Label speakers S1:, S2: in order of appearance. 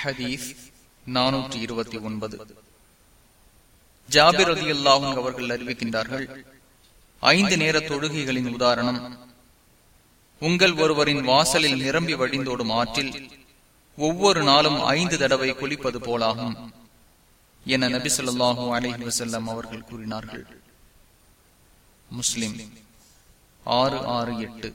S1: ஹதீஸ் நானூற்றி இருபத்தி ஒன்பது. ஜாபிர் அதி அல்லாஹும் அவர்கள் அறிவிக்கின்றார்கள் ஐந்து நேர தொழுகைகளின் உதாரணம் உங்கள் ஒருவரின் வாசலில் நிரம்பி வழிந்தோடும் ஆற்றில் ஒவ்வொரு நாளும் ஐந்து தடவை குளிப்பது போலாகும் என நபி சொல்லாஹு அலஹி வசல்லம் அவர்கள் கூறினார்கள். முஸ்லிம் ஆறு ஆறு எட்டு.